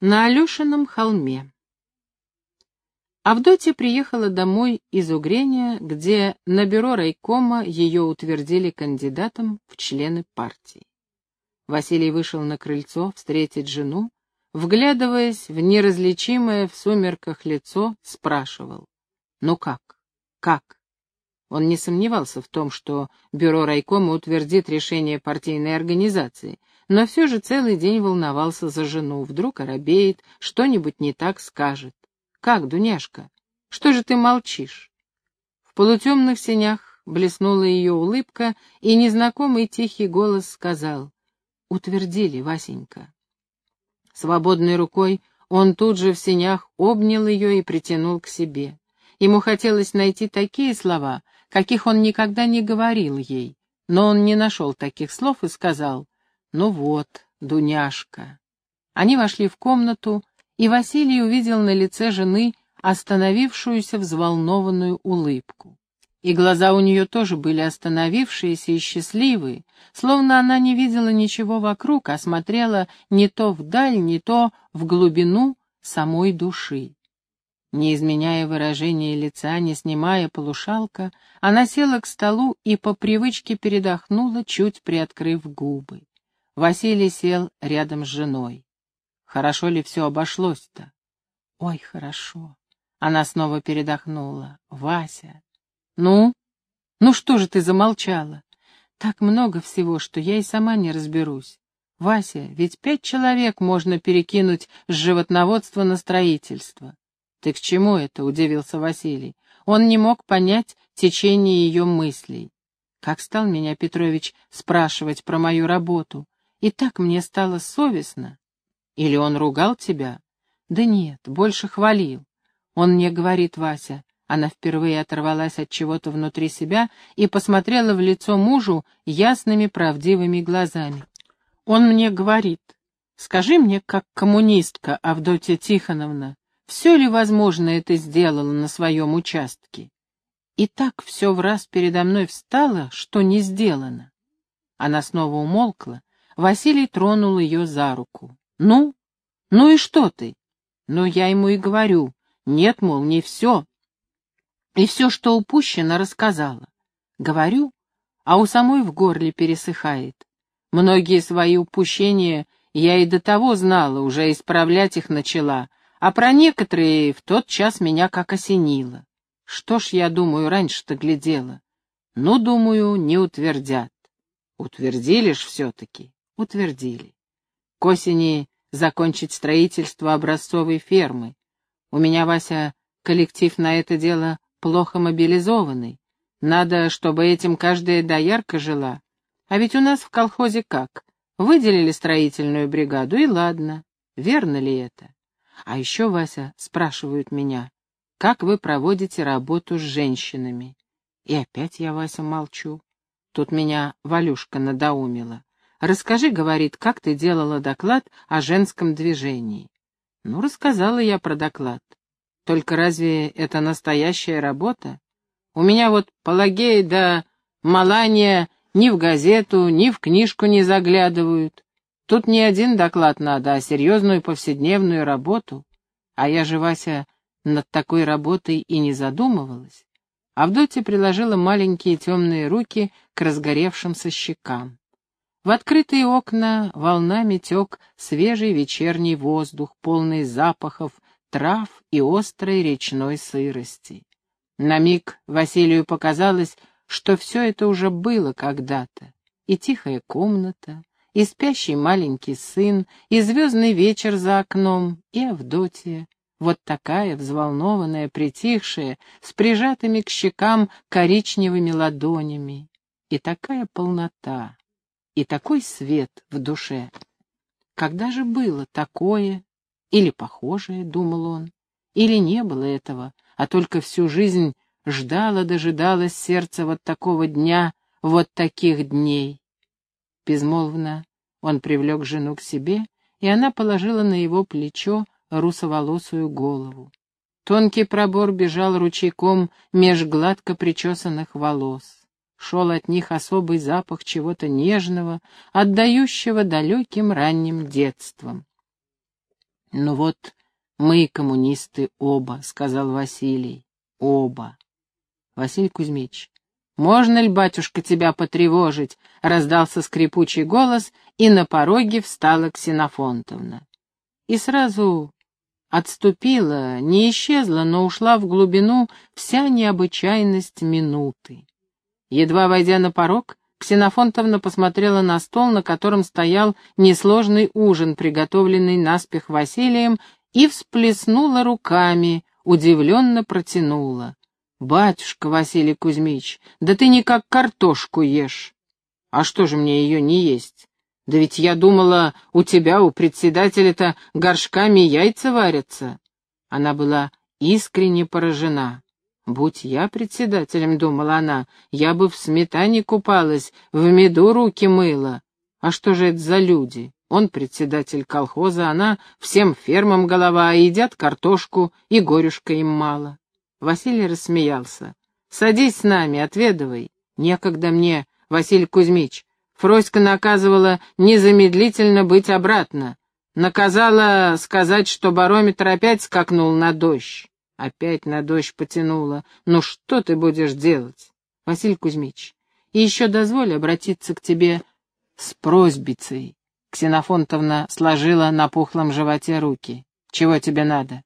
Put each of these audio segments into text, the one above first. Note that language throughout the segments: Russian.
На Алешином холме. Авдотья приехала домой из Угрения, где на бюро райкома ее утвердили кандидатом в члены партии. Василий вышел на крыльцо встретить жену, вглядываясь в неразличимое в сумерках лицо, спрашивал. «Ну как? Как?» Он не сомневался в том, что бюро райкома утвердит решение партийной организации, но все же целый день волновался за жену. Вдруг оробеет, что-нибудь не так скажет. «Как, Дуняшка? Что же ты молчишь?» В полутемных сенях блеснула ее улыбка, и незнакомый тихий голос сказал «Утвердили, Васенька». Свободной рукой он тут же в сенях обнял ее и притянул к себе. Ему хотелось найти такие слова, каких он никогда не говорил ей, но он не нашел таких слов и сказал «Ну вот, Дуняшка». Они вошли в комнату, и Василий увидел на лице жены остановившуюся взволнованную улыбку. И глаза у нее тоже были остановившиеся и счастливые, словно она не видела ничего вокруг, а смотрела не то вдаль, не то в глубину самой души. Не изменяя выражения лица, не снимая полушалка, она села к столу и по привычке передохнула, чуть приоткрыв губы. Василий сел рядом с женой. Хорошо ли все обошлось-то? Ой, хорошо. Она снова передохнула. Вася. Ну? Ну что же ты замолчала? Так много всего, что я и сама не разберусь. Вася, ведь пять человек можно перекинуть с животноводства на строительство. Ты к чему это? — удивился Василий. Он не мог понять течение ее мыслей. Как стал меня Петрович спрашивать про мою работу? И так мне стало совестно. Или он ругал тебя? Да нет, больше хвалил. Он мне говорит, Вася. Она впервые оторвалась от чего-то внутри себя и посмотрела в лицо мужу ясными правдивыми глазами. Он мне говорит, скажи мне, как коммунистка Авдотья Тихоновна, все ли возможно это сделала на своем участке? И так все в раз передо мной встало, что не сделано. Она снова умолкла, Василий тронул ее за руку. «Ну? Ну и что ты?» «Ну, я ему и говорю. Нет, мол, не все. И все, что упущено, рассказала. Говорю, а у самой в горле пересыхает. Многие свои упущения я и до того знала, уже исправлять их начала, а про некоторые в тот час меня как осенило. Что ж, я думаю, раньше-то глядела. Ну, думаю, не утвердят. Утвердили ж все-таки утвердили. К осени закончить строительство образцовой фермы. У меня, Вася, коллектив на это дело плохо мобилизованный. Надо, чтобы этим каждая доярка жила. А ведь у нас в колхозе как? Выделили строительную бригаду, и ладно. Верно ли это? А еще, Вася, спрашивают меня, как вы проводите работу с женщинами? И опять я, Вася, молчу. Тут меня Валюшка надоумила. «Расскажи, — говорит, — как ты делала доклад о женском движении?» Ну, рассказала я про доклад. Только разве это настоящая работа? У меня вот Пелагея да Малания ни в газету, ни в книжку не заглядывают. Тут не один доклад надо, а серьезную повседневную работу. А я же, Вася, над такой работой и не задумывалась. Авдотья приложила маленькие темные руки к разгоревшимся щекам. В открытые окна волнами тек свежий вечерний воздух, полный запахов, трав и острой речной сырости. На миг Василию показалось, что все это уже было когда-то. И тихая комната, и спящий маленький сын, и звездный вечер за окном, и Авдотья, вот такая взволнованная, притихшая, с прижатыми к щекам коричневыми ладонями. И такая полнота, и такой свет в душе. Когда же было такое или похожее, думал он, или не было этого, а только всю жизнь ждало дожидалось сердце вот такого дня, вот таких дней. Безмолвно он привлек жену к себе, и она положила на его плечо русоволосую голову. Тонкий пробор бежал ручейком меж гладко причесанных волос шел от них особый запах чего-то нежного, отдающего далеким ранним детством. Ну вот, мы коммунисты оба, сказал Василий. Оба. Василий Кузьмич, можно ли, батюшка, тебя потревожить? Раздался скрипучий голос, и на пороге встала Ксенофонтовна. И сразу отступила, не исчезла, но ушла в глубину вся необычайность минуты. Едва войдя на порог, Ксенофонтовна посмотрела на стол, на котором стоял несложный ужин, приготовленный наспех Василием, и всплеснула руками, удивленно протянула. «Батюшка Василий Кузьмич, да ты никак картошку ешь!» «А что же мне ее не есть? Да ведь я думала, у тебя, у председателя-то горшками яйца варятся!» Она была искренне поражена. «Будь я председателем, — думала она, — я бы в сметане купалась, в меду руки мыла. А что же это за люди? Он председатель колхоза, она всем фермам голова, а едят картошку, и горюшка им мало». Василий рассмеялся. «Садись с нами, отведывай. Некогда мне, Василий Кузьмич. Фроська наказывала незамедлительно быть обратно. Наказала сказать, что барометр опять скакнул на дождь. Опять на дождь потянуло. Ну что ты будешь делать? Василий Кузьмич, и еще дозволь обратиться к тебе с просьбицей. Ксенофонтовна сложила на пухлом животе руки. Чего тебе надо?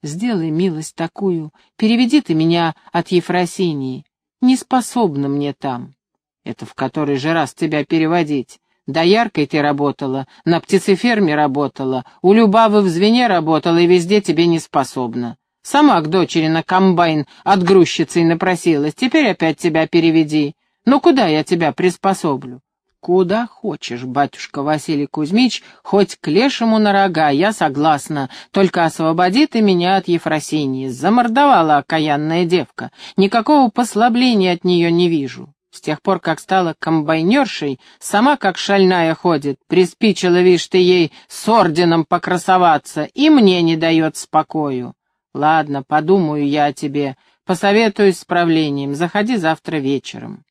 Сделай милость такую, переведи ты меня от Ефросинии. Не способна мне там. Это в который же раз тебя переводить? Дояркой ты работала, на птицеферме работала, у Любавы в звене работала и везде тебе не способна. Сама к дочери на комбайн от грузчицы напросилась. Теперь опять тебя переведи. Ну куда я тебя приспособлю? Куда хочешь, батюшка Василий Кузьмич, хоть к лешему на рога, я согласна. Только освободи ты меня от Ефросинии. Замордовала окаянная девка. Никакого послабления от нее не вижу. С тех пор, как стала комбайнершей, сама как шальная ходит, приспичила, вишь ты ей, с орденом покрасоваться, и мне не дает спокою. Ладно, подумаю я о тебе, посоветуюсь с правлением, заходи завтра вечером.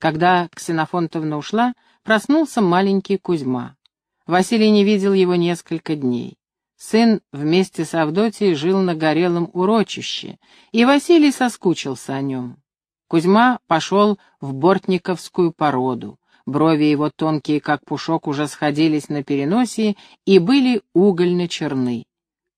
Когда Ксенофонтовна ушла, проснулся маленький Кузьма. Василий не видел его несколько дней. Сын вместе с Авдотьей жил на горелом урочище, и Василий соскучился о нем. Кузьма пошел в бортниковскую породу. Брови его тонкие, как пушок, уже сходились на переносе и были угольно-черны.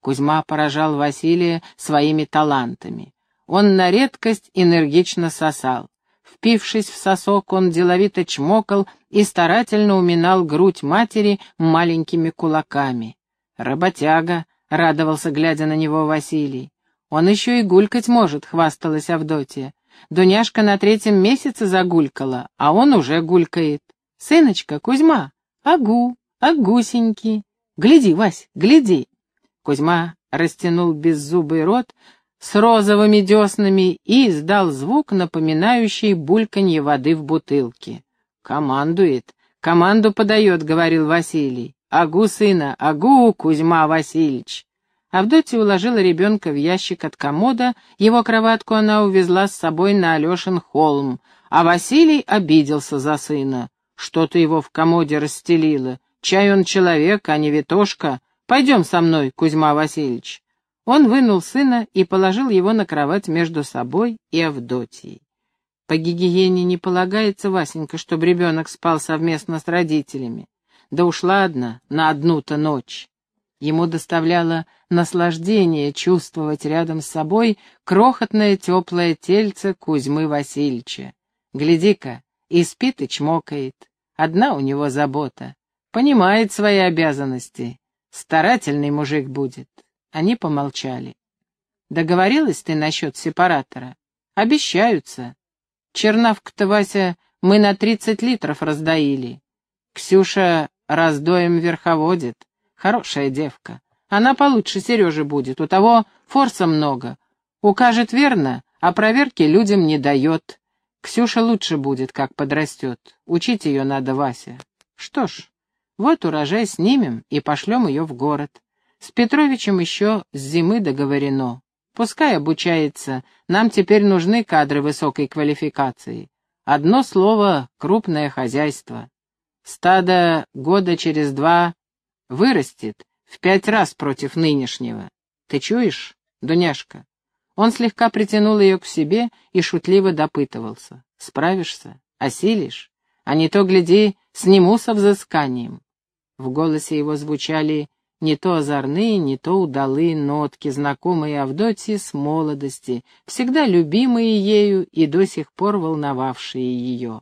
Кузьма поражал Василия своими талантами. Он на редкость энергично сосал. Впившись в сосок, он деловито чмокал и старательно уминал грудь матери маленькими кулаками. «Работяга», — радовался, глядя на него Василий. «Он еще и гулькать может», — хвасталась Авдотья. «Дуняшка на третьем месяце загулькала, а он уже гулькает. Сыночка, Кузьма, агу, агусеньки. Гляди, Вась, гляди». Кузьма растянул беззубый рот с розовыми деснами и издал звук, напоминающий бульканье воды в бутылке. «Командует, команду подает», — говорил Василий. «Агу, сына, агу, Кузьма Васильевич!» Авдотья уложила ребенка в ящик от комода, его кроватку она увезла с собой на Алешин холм, а Василий обиделся за сына. «Что ты его в комоде расстелила? Чай он человек, а не витошка. Пойдем со мной, Кузьма Васильевич». Он вынул сына и положил его на кровать между собой и Авдотьей. По гигиене не полагается, Васенька, чтобы ребенок спал совместно с родителями. Да ушла одна на одну-то ночь. Ему доставляло наслаждение чувствовать рядом с собой крохотное теплое тельце Кузьмы Васильевича. Гляди-ка, и спит, и чмокает. Одна у него забота. Понимает свои обязанности Старательный мужик будет. Они помолчали. Договорилась ты насчет сепаратора? Обещаются. Чернавку-то, Вася, мы на тридцать литров раздоили. Ксюша раздоем верховодит. Хорошая девка. Она получше Сережи будет, у того форса много. Укажет верно, а проверки людям не дает. Ксюша лучше будет, как подрастет. Учить ее надо, Вася. Что ж, вот урожай снимем и пошлем ее в город. С Петровичем еще с зимы договорено. Пускай обучается, нам теперь нужны кадры высокой квалификации. Одно слово — крупное хозяйство. Стадо года через два вырастет, в пять раз против нынешнего. Ты чуешь, Дуняшка?» Он слегка притянул ее к себе и шутливо допытывался. «Справишься? Осилишь? А не то, гляди, сниму со взысканием». В голосе его звучали не то озорные, не то удалые нотки, знакомые Авдотье с молодости, всегда любимые ею и до сих пор волновавшие ее.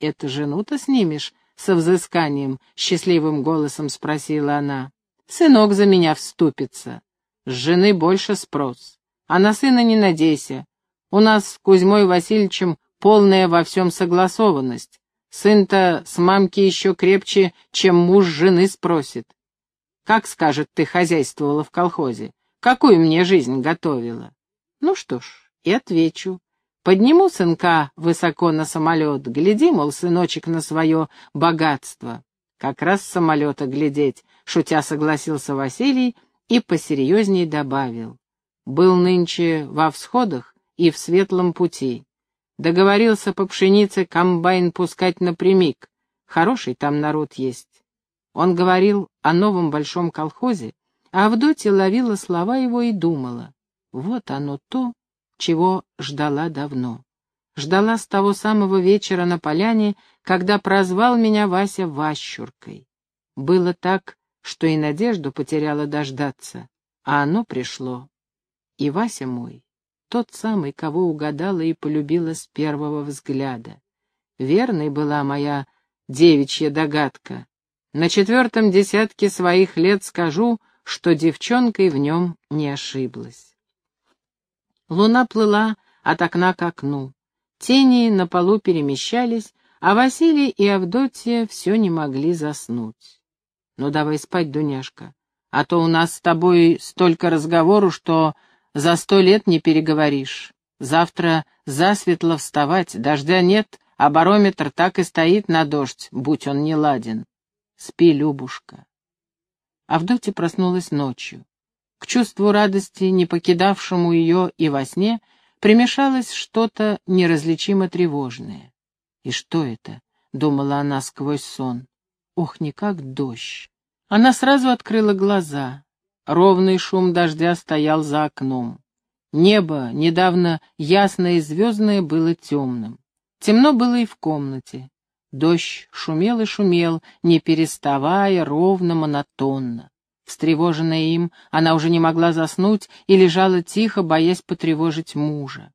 «Это жену-то снимешь?» — со взысканием, счастливым голосом спросила она. «Сынок за меня вступится. С жены больше спрос. А на сына не надейся. У нас с Кузьмой Васильевичем полная во всем согласованность. Сын-то с мамки еще крепче, чем муж жены спросит. Как, скажет, ты хозяйствовала в колхозе? Какую мне жизнь готовила? Ну что ж, и отвечу. Подниму сынка высоко на самолет, гляди, мол, сыночек, на свое богатство. Как раз с самолета глядеть, шутя согласился Василий и посерьезней добавил. Был нынче во всходах и в светлом пути. Договорился по пшенице комбайн пускать напрямик. Хороший там народ есть. Он говорил о новом большом колхозе, а Авдотья ловила слова его и думала. Вот оно то, чего ждала давно. Ждала с того самого вечера на поляне, когда прозвал меня Вася Ващуркой. Было так, что и надежду потеряла дождаться, а оно пришло. И Вася мой, тот самый, кого угадала и полюбила с первого взгляда. Верной была моя девичья догадка, на четвертом десятке своих лет скажу, что девчонкой в нем не ошиблась. Луна плыла от окна к окну. Тени на полу перемещались, а Василий и Авдотья все не могли заснуть. «Ну давай спать, Дуняшка, а то у нас с тобой столько разговору, что за сто лет не переговоришь. Завтра засветло вставать, дождя нет, а барометр так и стоит на дождь, будь он не ладен. Спи, Любушка. Авдотья проснулась ночью. К чувству радости, не покидавшему ее и во сне, примешалось что-то неразличимо тревожное. «И что это?» — думала она сквозь сон. «Ох, не как дождь!» Она сразу открыла глаза. Ровный шум дождя стоял за окном. Небо, недавно ясное и звездное, было темным. Темно было и в комнате. Дождь шумел и шумел, не переставая, ровно, монотонно. Встревоженная им, она уже не могла заснуть и лежала тихо, боясь потревожить мужа.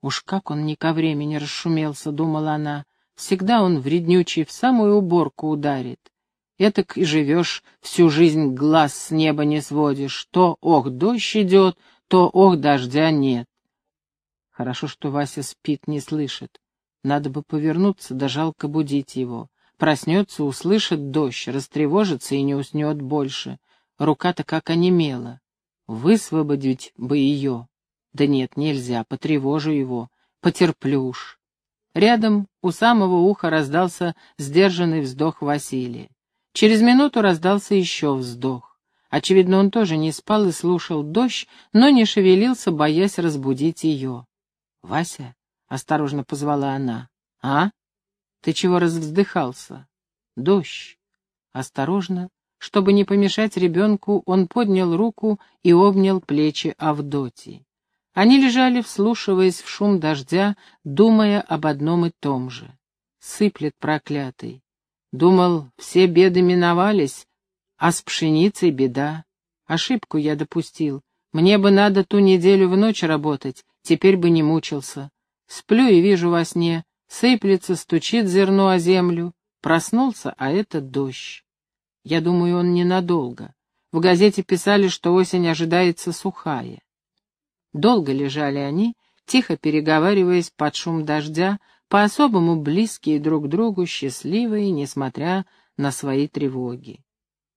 «Уж как он не ко времени расшумелся», — думала она. «Всегда он вреднючий в самую уборку ударит. Этак и живешь, всю жизнь глаз с неба не сводишь. То, ох, дождь идет, то, ох, дождя нет». Хорошо, что Вася спит, не слышит. Надо бы повернуться, да жалко будить его. Проснется, услышит дождь, растревожится и не уснет больше. Рука-то как онемела. Высвободить бы ее. Да нет, нельзя, потревожу его, потерплю уж. Рядом у самого уха раздался сдержанный вздох Василия. Через минуту раздался еще вздох. Очевидно, он тоже не спал и слушал дождь, но не шевелился, боясь разбудить ее. «Вася?» осторожно позвала она. «А? Ты чего развздыхался?» «Дождь». Осторожно, чтобы не помешать ребенку, он поднял руку и обнял плечи Авдотьи. Они лежали, вслушиваясь в шум дождя, думая об одном и том же. Сыплет проклятый. Думал, все беды миновались, а с пшеницей беда. Ошибку я допустил. Мне бы надо ту неделю в ночь работать, теперь бы не мучился. Сплю и вижу во сне, сыплется, стучит зерно о землю. Проснулся, а это дождь. Я думаю, он ненадолго. В газете писали, что осень ожидается сухая. Долго лежали они, тихо переговариваясь под шум дождя, по-особому близкие друг другу, счастливые, несмотря на свои тревоги.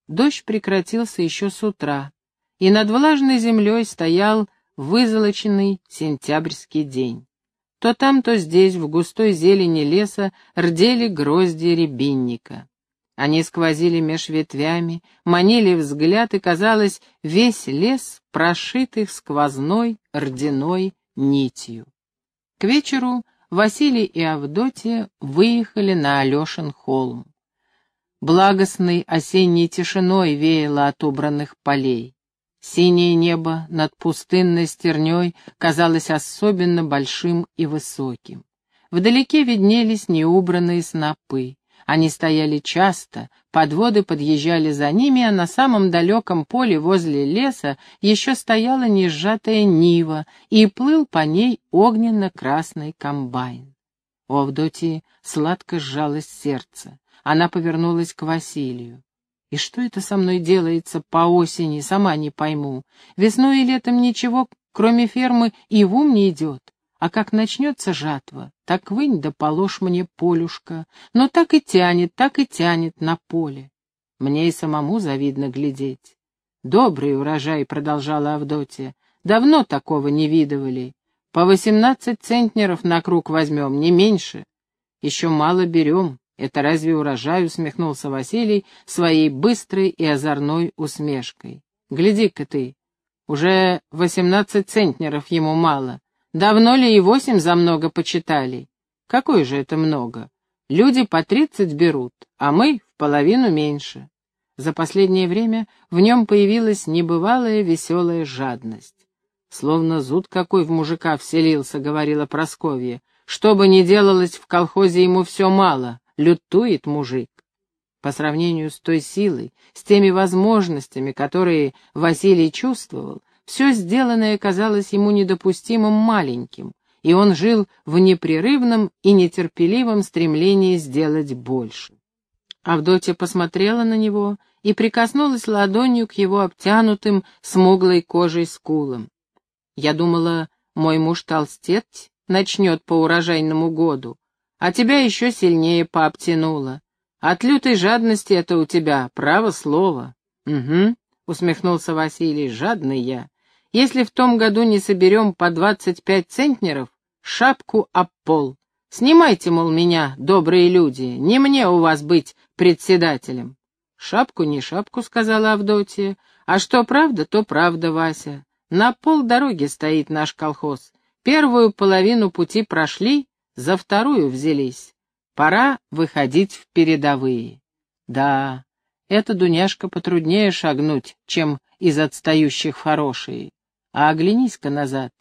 Дождь прекратился еще с утра, и над влажной землей стоял вызолоченный сентябрьский день. То там, то здесь, в густой зелени леса, рдели грозди рябинника. Они сквозили меж ветвями, манили взгляд, и, казалось, весь лес прошит их сквозной рдяной нитью. К вечеру Василий и Авдотья выехали на Алешин холм. Благостной осенней тишиной веяло от убранных полей. Синее небо над пустынной стерней казалось особенно большим и высоким. Вдалеке виднелись неубранные снопы. Они стояли часто, подводы подъезжали за ними, а на самом далеком поле возле леса еще стояла несжатая нива, и плыл по ней огненно-красный комбайн. У Авдотьи сладко сжалось сердце. Она повернулась к Василию. «И что это со мной делается по осени, сама не пойму. Весной и летом ничего, кроме фермы, и в ум не идет. А как начнется жатва, так вынь да положь мне полюшка, но так и тянет, так и тянет на поле. Мне и самому завидно глядеть. Добрый урожай, — продолжала Авдотья, — давно такого не видывали. По восемнадцать центнеров на круг возьмем, не меньше. Еще мало берем. Это разве урожай, — усмехнулся Василий своей быстрой и озорной усмешкой. Гляди-ка ты, уже восемнадцать центнеров ему мало. Давно ли и восемь за много почитали? Какое же это много? Люди по тридцать берут, а мы в половину меньше. За последнее время в нем появилась небывалая веселая жадность. Словно зуд какой в мужика вселился, говорила Просковья. Что бы ни делалось в колхозе, ему все мало, лютует мужик. По сравнению с той силой, с теми возможностями, которые Василий чувствовал, все сделанное казалось ему недопустимым маленьким, и он жил в непрерывном и нетерпеливом стремлении сделать больше. Авдотья посмотрела на него и прикоснулась ладонью к его обтянутым смуглой кожей скулам. Я думала, мой муж толстеть начнет по урожайному году, а тебя еще сильнее пообтянуло. От лютой жадности это у тебя, право слово. Угу, усмехнулся Василий, жадный я. Если в том году не соберем по двадцать пять центнеров, шапку об пол. Снимайте, мол, меня, добрые люди, не мне у вас быть председателем. Шапку не шапку, сказала Авдотья. А что правда, то правда, Вася. На пол дороги стоит наш колхоз. Первую половину пути прошли, за вторую взялись. Пора выходить в передовые. Да, эта Дуняшка потруднее шагнуть, чем из отстающих хорошие. А оглянись-ка назад.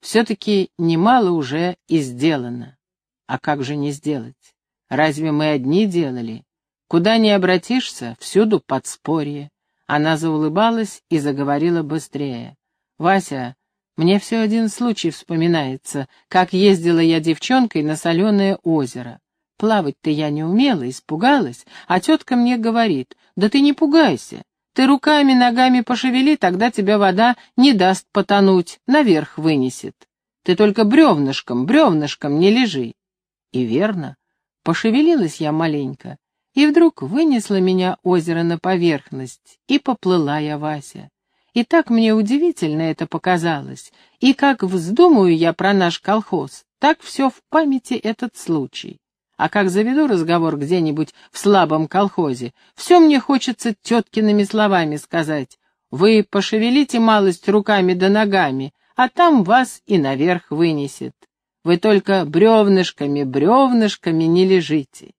Все-таки немало уже и сделано. А как же не сделать? Разве мы одни делали? Куда ни обратишься, всюду подспорье. Она заулыбалась и заговорила быстрее. «Вася, мне все один случай вспоминается, как ездила я девчонкой на соленое озеро. Плавать-то я не умела, испугалась, а тетка мне говорит, да ты не пугайся, ты руками, ногами пошевели, тогда тебя вода не даст потонуть, наверх вынесет. Ты только бревнышком, бревнышком не лежи. И верно, пошевелилась я маленько, и вдруг вынесло меня озеро на поверхность, и поплыла я, Вася. И так мне удивительно это показалось, и как вздумаю я про наш колхоз, так все в памяти этот случай. А как заведу разговор где-нибудь в слабом колхозе, все мне хочется теткиными словами сказать. Вы пошевелите малость руками да ногами, а там вас и наверх вынесет. Вы только бревнышками, бревнышками не лежите.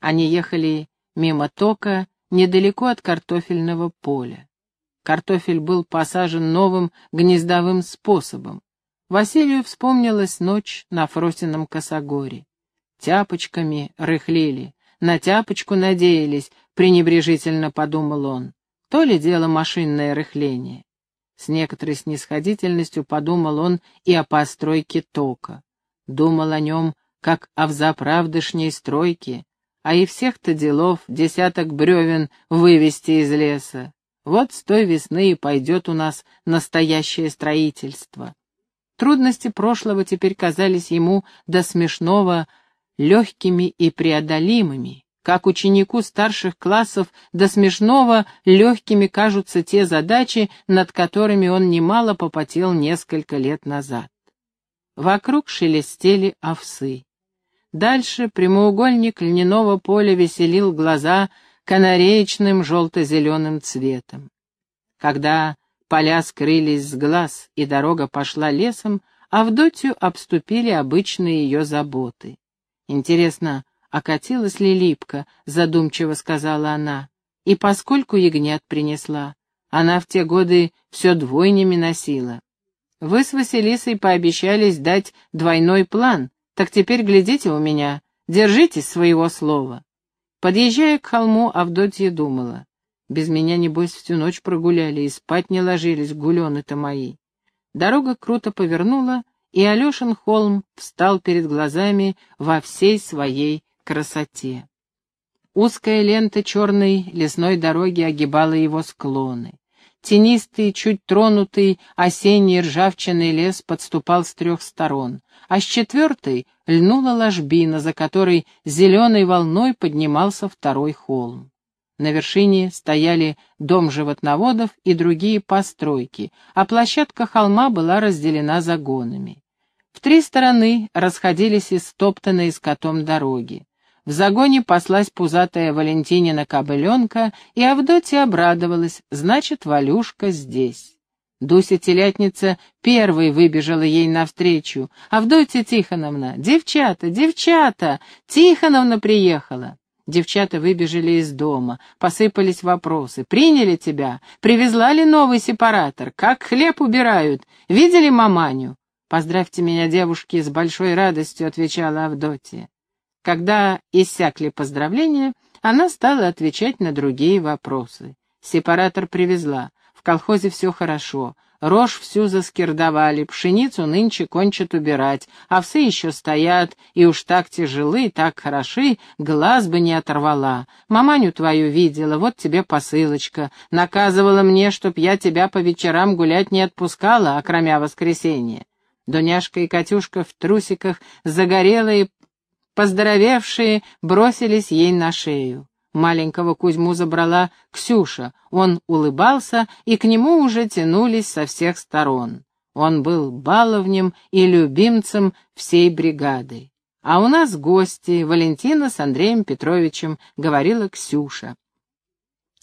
Они ехали мимо тока, недалеко от картофельного поля. Картофель был посажен новым гнездовым способом. Василию вспомнилась ночь на Фросином косогоре тяпочками рыхлили, на тяпочку надеялись, пренебрежительно подумал он. То ли дело машинное рыхление. С некоторой снисходительностью подумал он и о постройке тока. Думал о нем, как о взаправдышней стройке, а и всех-то делов десяток бревен вывести из леса. Вот с той весны и пойдет у нас настоящее строительство. Трудности прошлого теперь казались ему до смешного легкими и преодолимыми, как ученику старших классов до смешного легкими кажутся те задачи, над которыми он немало попотел несколько лет назад. Вокруг шелестели овсы. Дальше прямоугольник льняного поля веселил глаза канареечным желто-зеленым цветом. Когда поля скрылись с глаз и дорога пошла лесом, Авдотью обступили обычные ее заботы. Интересно, окатилась ли липка, задумчиво сказала она. И поскольку ягнят принесла, она в те годы все двойнями носила. Вы с Василисой пообещались дать двойной план, так теперь глядите у меня, держитесь своего слова. Подъезжая к холму, Авдотья думала. Без меня, небось, всю ночь прогуляли и спать не ложились, гулены-то мои. Дорога круто повернула, и Алешин холм встал перед глазами во всей своей красоте. Узкая лента черной лесной дороги огибала его склоны. Тенистый, чуть тронутый осенний ржавчиный лес подступал с трех сторон, а с четвертой льнула ложбина, за которой зеленой волной поднимался второй холм. На вершине стояли дом животноводов и другие постройки, а площадка холма была разделена загонами. В три стороны расходились истоптанные скотом дороги. В загоне паслась пузатая Валентинина кобыленка, и Авдотья обрадовалась, значит, Валюшка здесь. Дуся-телятница первой выбежала ей навстречу. «Авдотья Тихоновна! Девчата! Девчата! Тихоновна приехала!» Девчата выбежали из дома, посыпались вопросы. «Приняли тебя? Привезла ли новый сепаратор? Как хлеб убирают? Видели маманю?» «Поздравьте меня, девушки, с большой радостью», — отвечала Авдотья. Когда иссякли поздравления, она стала отвечать на другие вопросы. Сепаратор привезла. В колхозе все хорошо. Рожь всю заскирдовали, пшеницу нынче кончат убирать, овсы еще стоят, и уж так тяжелы, так хороши, глаз бы не оторвала. Маманю твою видела, вот тебе посылочка. Наказывала мне, чтоб я тебя по вечерам гулять не отпускала, окромя воскресенья. Дуняшка и Катюшка в трусиках, загорелые, поздоровевшие, бросились ей на шею. Маленького Кузьму забрала Ксюша. Он улыбался, и к нему уже тянулись со всех сторон. Он был баловнем и любимцем всей бригады. «А у нас гости, Валентина с Андреем Петровичем», — говорила Ксюша.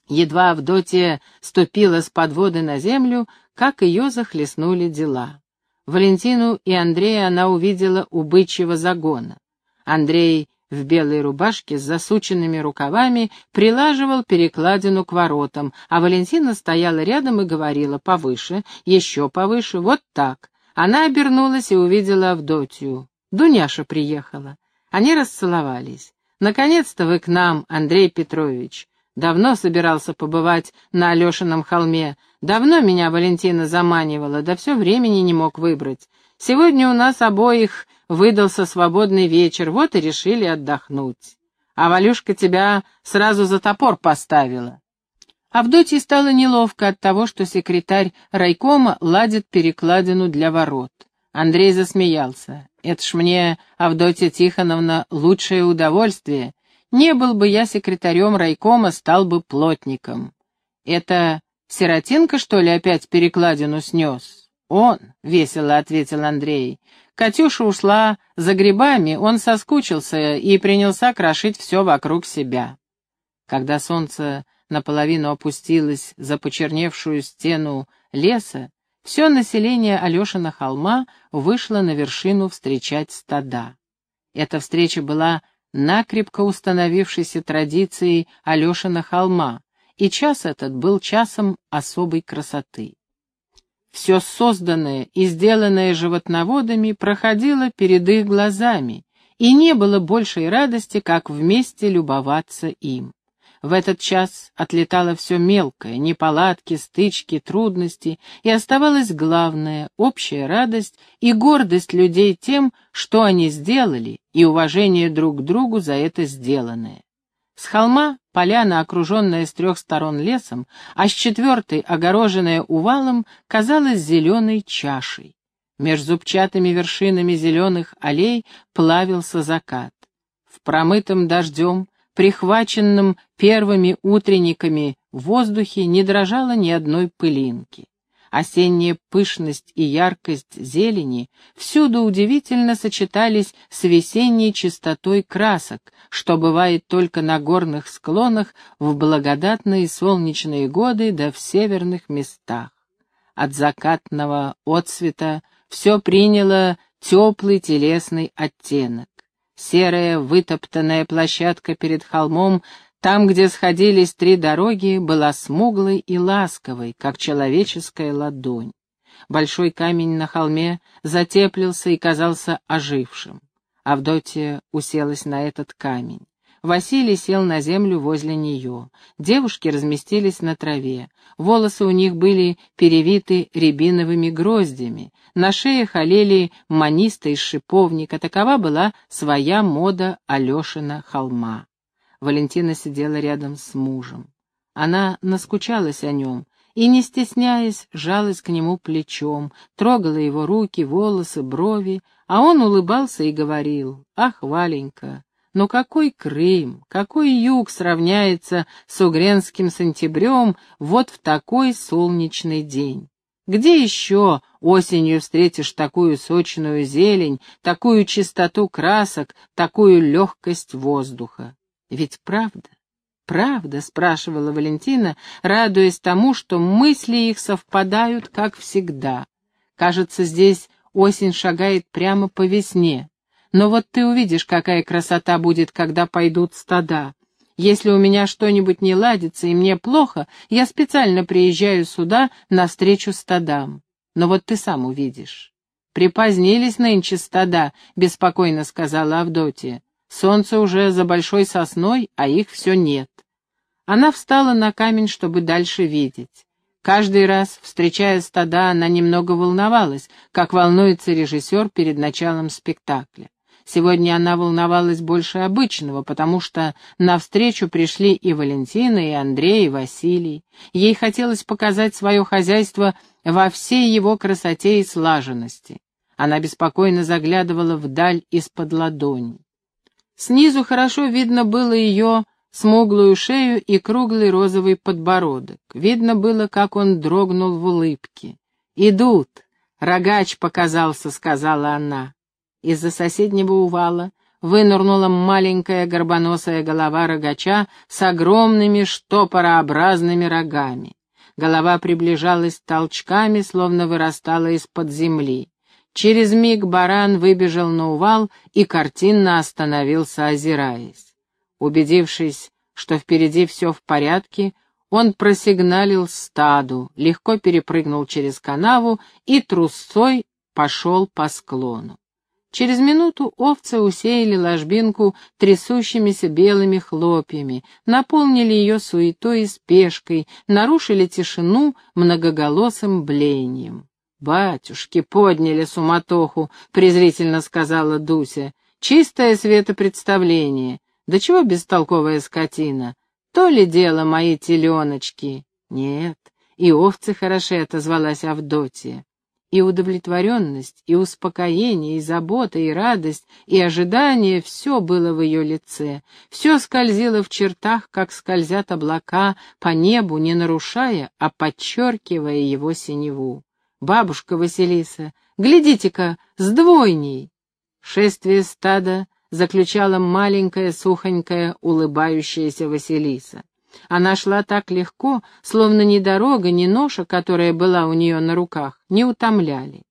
Едва Авдотья ступила с подводы на землю, как ее захлестнули дела. Валентину и Андрея она увидела у бычьего загона. Андрей в белой рубашке с засученными рукавами прилаживал перекладину к воротам, а Валентина стояла рядом и говорила «повыше, еще повыше, вот так». Она обернулась и увидела Авдотью. Дуняша приехала. Они расцеловались. «Наконец-то вы к нам, Андрей Петрович. Давно собирался побывать на Алешином холме. Давно меня Валентина заманивала, да все времени не мог выбрать. Сегодня у нас обоих выдался свободный вечер, вот и решили отдохнуть. А Валюшка тебя сразу за топор поставила. Авдотье стало неловко от того, что секретарь райкома ладит перекладину для ворот. Андрей засмеялся. «Это ж мне, Авдотья Тихоновна, лучшее удовольствие. Не был бы я секретарем райкома, стал бы плотником. Это Сиротинка, что ли, опять перекладину снес?» «Он», — весело ответил Андрей. Катюша ушла за грибами, он соскучился и принялся крошить все вокруг себя. Когда солнце наполовину опустилось за почерневшую стену леса, все население Алешина холма вышло на вершину встречать стада. Эта встреча была накрепко установившейся традицией Алешина холма, и час этот был часом особой красоты. Все созданное и сделанное животноводами проходило перед их глазами, и не было большей радости, как вместе любоваться им. В этот час отлетало все мелкое, неполадки, стычки, трудности, и оставалась главная — общая радость и гордость людей тем, что они сделали, и уважение друг к другу за это сделанное. С холма поляна, окруженная с трех сторон лесом, а с четвертой, огороженная увалом, казалась зеленой чашей. Меж зубчатыми вершинами зеленых аллей плавился закат. В промытом дождем, прихваченном первыми утренниками в воздухе не дрожало ни одной пылинки. Осенняя пышность и яркость зелени всюду удивительно сочетались с весенней чистотой красок, что бывает только на горных склонах в благодатные солнечные годы да в северных местах. От закатного отцвета все приняло теплый телесный оттенок. Серая вытоптанная площадка перед холмом, там, где сходились три дороги, была смуглой и ласковой, как человеческая ладонь. Большой камень на холме затеплился и казался ожившим. Авдотья уселась на этот камень. Василий сел на землю возле нее. Девушки разместились на траве. Волосы у них были перевиты рябиновыми гроздями. На шее олели маниста из шиповника. Такова была своя мода Алешина холма. Валентина сидела рядом с мужем. Она наскучалась о нем и, не стесняясь, жалась к нему плечом, трогала его руки, волосы, брови, а он улыбался и говорил, «Ах, Валенька, но какой Крым, какой юг сравняется с угренским сентябрем вот в такой солнечный день? Где еще осенью встретишь такую сочную зелень, такую чистоту красок, такую легкость воздуха? Ведь правда? «Правда?» — спрашивала Валентина, радуясь тому, что мысли их совпадают, как всегда. Кажется, здесь осень шагает прямо по весне. Но вот ты увидишь, какая красота будет, когда пойдут стада. Если у меня что-нибудь не ладится и мне плохо, я специально приезжаю сюда навстречу стадам. Но вот ты сам увидишь. «Припозднились нынче стада», — беспокойно сказала Авдотья. «Солнце уже за большой сосной, а их все нет». Она встала на камень, чтобы дальше видеть. Каждый раз, встречая стада, она немного волновалась, как волнуется режиссер перед началом спектакля. Сегодня она волновалась больше обычного, потому что навстречу пришли и Валентина, и Андрей, и Василий. Ей хотелось показать свое хозяйство во всей его красоте и слаженности. Она беспокойно заглядывала вдаль из-под ладони. Снизу хорошо видно было ее смуглую шею и круглый розовый подбородок. Видно было, как он дрогнул в улыбке. «Идут!» — рогач показался, — сказала она. Из-за соседнего увала вынырнула маленькая горбоносая голова рогача с огромными штопорообразными рогами. Голова приближалась толчками, словно вырастала из-под земли. Через миг баран выбежал на увал и картинно остановился, озираясь. Убедившись, что впереди все в порядке, он просигналил стаду, легко перепрыгнул через канаву и трусцой пошел по склону. Через минуту овцы усеяли ложбинку трясущимися белыми хлопьями, наполнили ее суетой и спешкой, нарушили тишину многоголосым блеянием. «Батюшки подняли суматоху», — презрительно сказала Дуся. «Чистое светопредставление. Да чего бестолковая скотина? То ли дело мои теленочки?» «Нет, и овцы хороши», — отозвалась Авдотья. И удовлетворенность, и успокоение, и забота, и радость, и ожидание — все было в ее лице. Все скользило в чертах, как скользят облака по небу, не нарушая, а подчеркивая его синеву. «Бабушка Василиса, глядите-ка, с двойней!» Шествие стада заключала маленькая, сухонькая, улыбающаяся Василиса. Она шла так легко, словно ни дорога, ни ноша, которая была у нее на руках, не утомляли.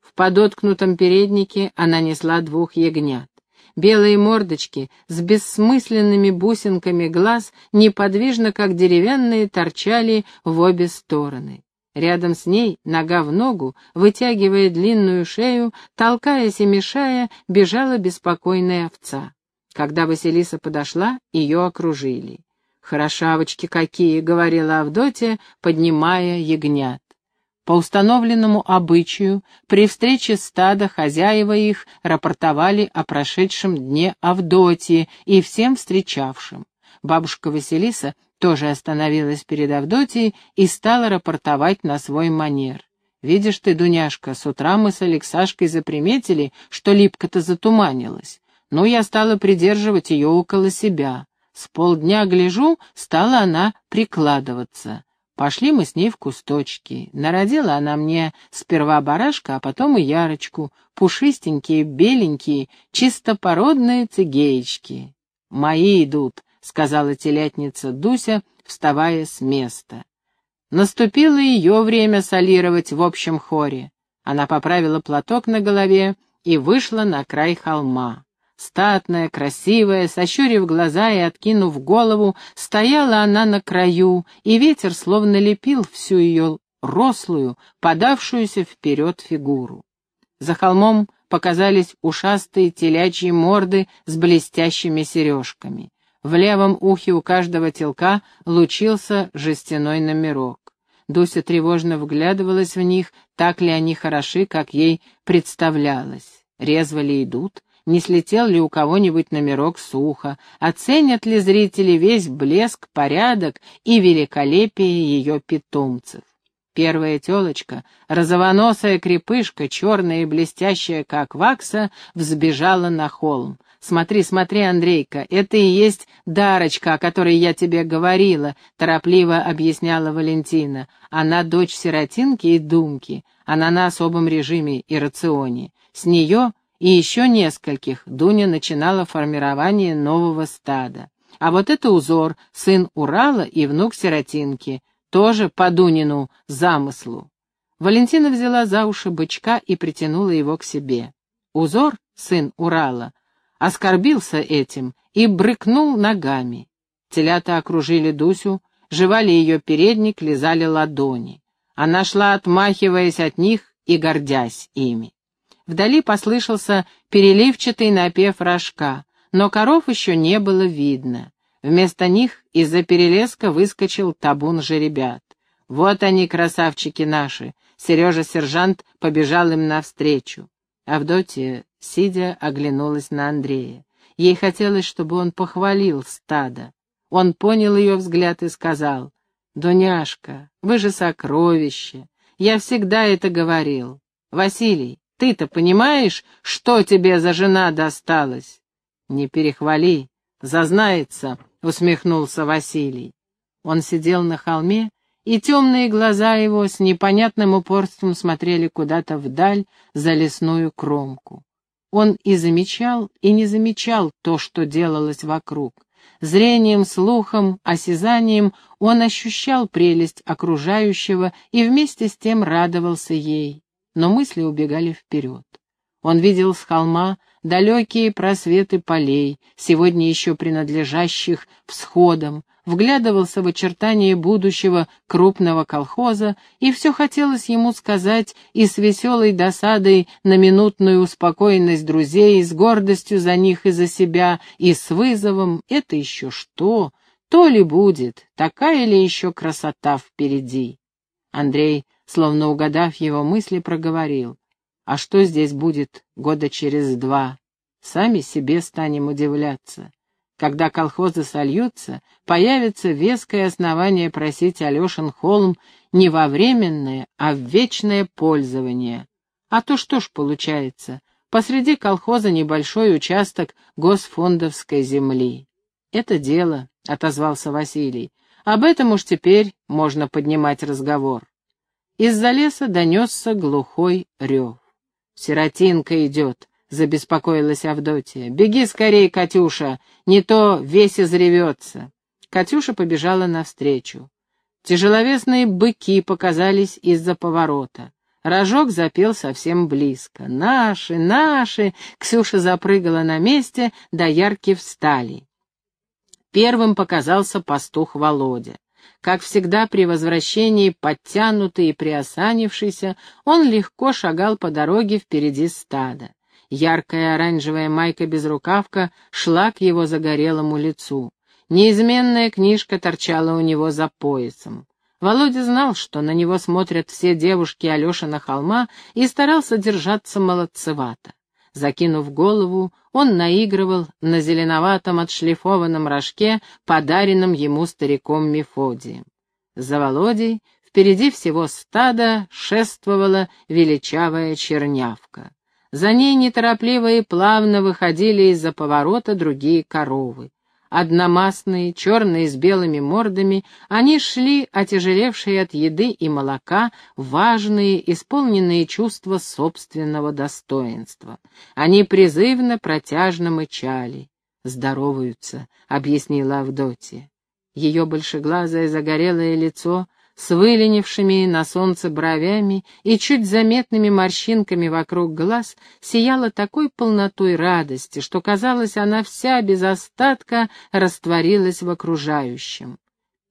В подоткнутом переднике она несла двух ягнят. Белые мордочки с бессмысленными бусинками глаз неподвижно, как деревянные, торчали в обе стороны. Рядом с ней, нога в ногу, вытягивая длинную шею, толкаясь и мешая, бежала беспокойная овца. Когда Василиса подошла, ее окружили. «Хорошавочки какие!» — говорила Авдотья, поднимая ягнят. По установленному обычаю, при встрече стада хозяева их рапортовали о прошедшем дне Авдотьи и всем встречавшим. Бабушка Василиса тоже остановилась перед Авдотьей и стала рапортовать на свой манер. «Видишь ты, Дуняшка, с утра мы с Алексашкой заприметили, что липко-то затуманилась. Ну, я стала придерживать ее около себя. С полдня гляжу, стала она прикладываться. Пошли мы с ней в кусточки. Народила она мне сперва барашка, а потом и ярочку, пушистенькие, беленькие, чистопородные цигеечки. «Мои идут», — сказала телятница Дуся, вставая с места. Наступило ее время солировать в общем хоре. Она поправила платок на голове и вышла на край холма. Статная, красивая, сощурив глаза и откинув голову, стояла она на краю, и ветер словно лепил всю ее рослую, подавшуюся вперед фигуру. За холмом показались ушастые телячьи морды с блестящими сережками. В левом ухе у каждого телка лучился жестяной номерок. Дуся тревожно вглядывалась в них, так ли они хороши, как ей представлялось. Резво ли идут, не слетел ли у кого-нибудь номерок сухо, оценят ли зрители весь блеск, порядок и великолепие ее питомцев. Первая телочка, розовоносая крепышка, черная и блестящая, как вакса, взбежала на холм. «Смотри, смотри, Андрейка, это и есть Дарочка, о которой я тебе говорила», — торопливо объясняла Валентина. «Она дочь сиротинки и думки, она на особом режиме и рационе. С нее и еще нескольких Дуня начинала формирование нового стада. А вот это узор, сын Урала и внук сиротинки, тоже по Дунину замыслу». Валентина взяла за уши бычка и притянула его к себе. Узор, сын Урала, оскорбился этим и брыкнул ногами. Телята окружили Дусю, жевали ее передник, лизали ладони. Она шла, отмахиваясь от них и гордясь ими. Вдали послышался переливчатый напев рожка, но коров еще не было видно. Вместо них из-за перелеска выскочил табун жеребят. Вот они, красавчики наши. Сережа-сержант побежал им навстречу. Авдотья сидя, оглянулась на Андрея. Ей хотелось, чтобы он похвалил стадо. Он понял ее взгляд и сказал, «Дуняшка, вы же сокровище. Я всегда это говорил. Василий, ты-то понимаешь, что тебе за жена досталась?» «Не перехвали, зазнается», — усмехнулся Василий. Он сидел на холме, и темные глаза его с непонятным упорством смотрели куда-то вдаль за лесную кромку. Он и замечал, и не замечал то, что делалось вокруг. Зрением, слухом, осязанием он ощущал прелесть окружающего и вместе с тем радовался ей, но мысли убегали вперед. Он видел с холма далекие просветы полей, сегодня еще принадлежащих всходам, вглядывался в очертания будущего крупного колхоза, и все хотелось ему сказать и с веселой досадой на минутную успокоенность друзей, и с гордостью за них и за себя, и с вызовом «это еще что?» То ли будет, такая ли еще красота впереди? Андрей, словно угадав его мысли, проговорил. А что здесь будет года через два? Сами себе станем удивляться. Когда колхозы сольются, появится веское основание просить Алешин холм не во временное, а в вечное пользование. А то что ж получается? Посреди колхоза небольшой участок госфондовской земли. Это дело, — отозвался Василий. Об этом уж теперь можно поднимать разговор. Из-за леса донесся глухой рев. «Сиротинка идет», забеспокоилась Авдотья. «Беги скорее, Катюша, не то весь изревется». Катюша побежала навстречу. Тяжеловесные быки показались из-за поворота. Рожок запел совсем близко. «Наши, наши!» Ксюша запрыгала на месте, до ярки встали. Первым показался пастух Володя. Как всегда при возвращении, подтянутый и приосанившийся, он легко шагал по дороге впереди стада. Яркая оранжевая майка-безрукавка шла к его загорелому лицу. Неизменная книжка торчала у него за поясом. Володя знал, что на него смотрят все девушки Алешина холма, и старался держаться молодцевато. Закинув голову, он наигрывал на зеленоватом отшлифованном рожке, подаренном ему стариком Мефодием. За Володей впереди всего стада шествовала величавая чернявка. За ней неторопливо и плавно выходили из-за поворота другие коровы. Одномастные, черные с белыми мордами, они шли, отяжелевшие от еды и молока, важные, исполненные чувства собственного достоинства. Они призывно, протяжно мычали. «Здороваются», — объяснила Авдотья. Ее большеглазое загорелое лицо с выленившими на солнце бровями и чуть заметными морщинками вокруг глаз, сияла такой полнотой радости, что, казалось, она вся без остатка растворилась в окружающем.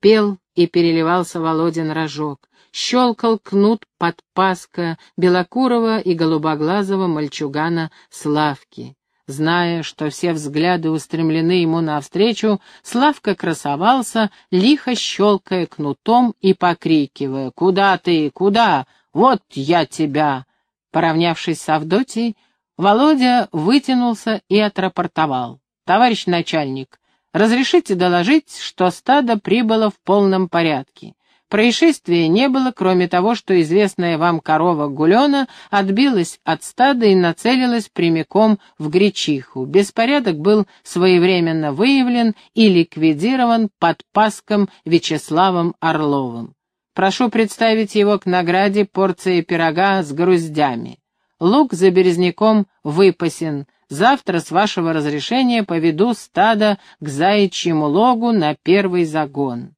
Пел и переливался Володин рожок, щелкал кнут подпаска белокурого и голубоглазого мальчугана Славки. Зная, что все взгляды устремлены ему навстречу, Славка красовался, лихо щелкая кнутом и покрикивая «Куда ты? Куда? Вот я тебя!» Поравнявшись с Авдотьей, Володя вытянулся и отрапортовал. «Товарищ начальник, разрешите доложить, что стадо прибыло в полном порядке. Происшествия не было, кроме того, что известная вам корова Гулена отбилась от стада и нацелилась прямиком в гречиху. Беспорядок был своевременно выявлен и ликвидирован под паском Вячеславом Орловым. Прошу представить его к награде порции пирога с груздями. Лук за березняком выпасен. Завтра, с вашего разрешения, поведу стадо к заячьему логу на первый загон.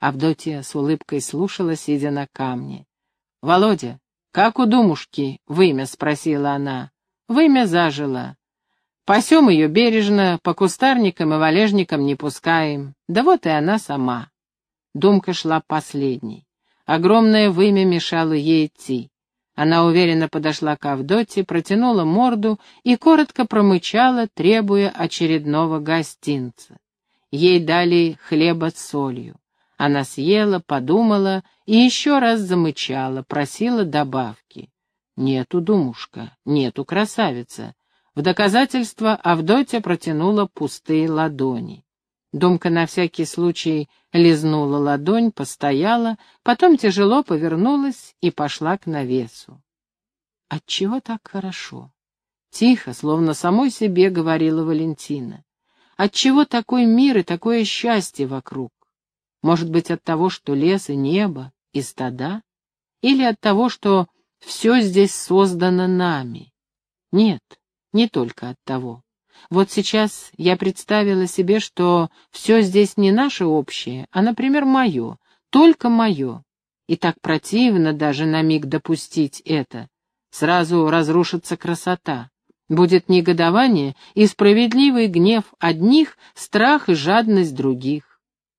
Авдотья с улыбкой слушала, сидя на камне. «Володя, как у думушки вымя?» — спросила она. «Вымя зажило. Пасем ее бережно, по кустарникам и валежникам не пускаем. Да вот и она сама». Думка шла последней. Огромное вымя мешало ей идти. Она уверенно подошла к Авдоте, протянула морду и коротко промычала, требуя очередного гостинца. Ей дали хлеба с солью. Она съела, подумала и еще раз замычала, просила добавки. «Нету, думушка, нету, красавица». В доказательство Авдотья протянула пустые ладони. Думка на всякий случай лизнула ладонь, постояла, потом тяжело повернулась и пошла к навесу. «Отчего так хорошо?» Тихо, словно самой себе говорила Валентина. «Отчего такой мир и такое счастье вокруг? Может быть, от того, что лес и небо, и стада? Или от того, что все здесь создано нами? Нет, не только от того. Вот сейчас я представила себе, что все здесь не наше общее, а, например, мое, только мое. И так противно даже на миг допустить это. Сразу разрушится красота. Будет негодование и справедливый гнев одних, страх и жадность других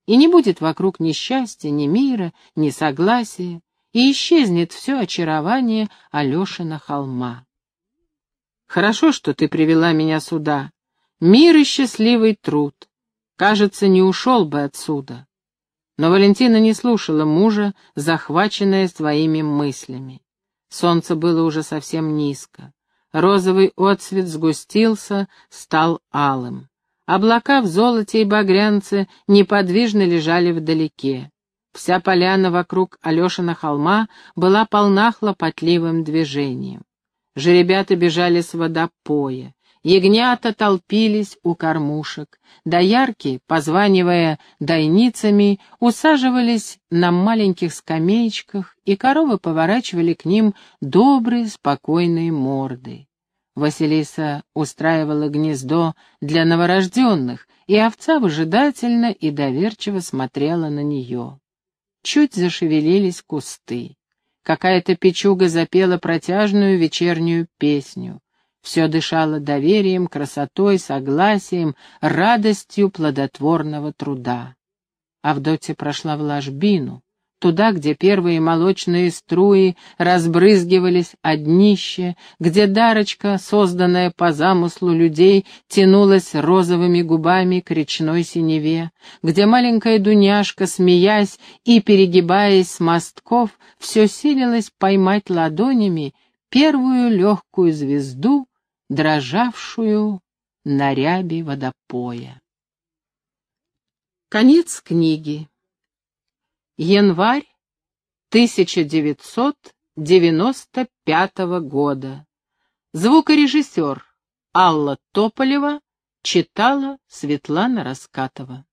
и не будет вокруг ни счастья, ни мира, ни согласия, и исчезнет все очарование Алешина холма. Хорошо, что ты привела меня сюда. Мир и счастливый труд. Кажется, не ушел бы отсюда. Но Валентина не слушала мужа, захваченная своими мыслями. Солнце было уже совсем низко. Розовый отсвет сгустился, стал алым. Облака в золоте и багрянце неподвижно лежали вдалеке. Вся поляна вокруг Алешина холма была полна хлопотливым движением. Жеребята бежали с водопоя, ягнята толпились у кормушек, доярки, позванивая дойницами, усаживались на маленьких скамеечках, и коровы поворачивали к ним добрые, спокойные морды. Василиса устраивала гнездо для новорожденных, и овца выжидательно и доверчиво смотрела на нее. Чуть зашевелились кусты. Какая-то печуга запела протяжную вечернюю песню. Все дышало доверием, красотой, согласием, радостью плодотворного труда. Авдотья прошла в ложбину туда, где первые молочные струи разбрызгивались от днища, где дарочка, созданная по замыслу людей, тянулась розовыми губами к речной синеве, где маленькая Дуняшка, смеясь и перегибаясь с мостков, все силилась поймать ладонями первую легкую звезду, дрожавшую на рябе водопоя. Конец книги. Январь 1995 года. Звукорежиссер Алла Тополева читала Светлана Раскатова.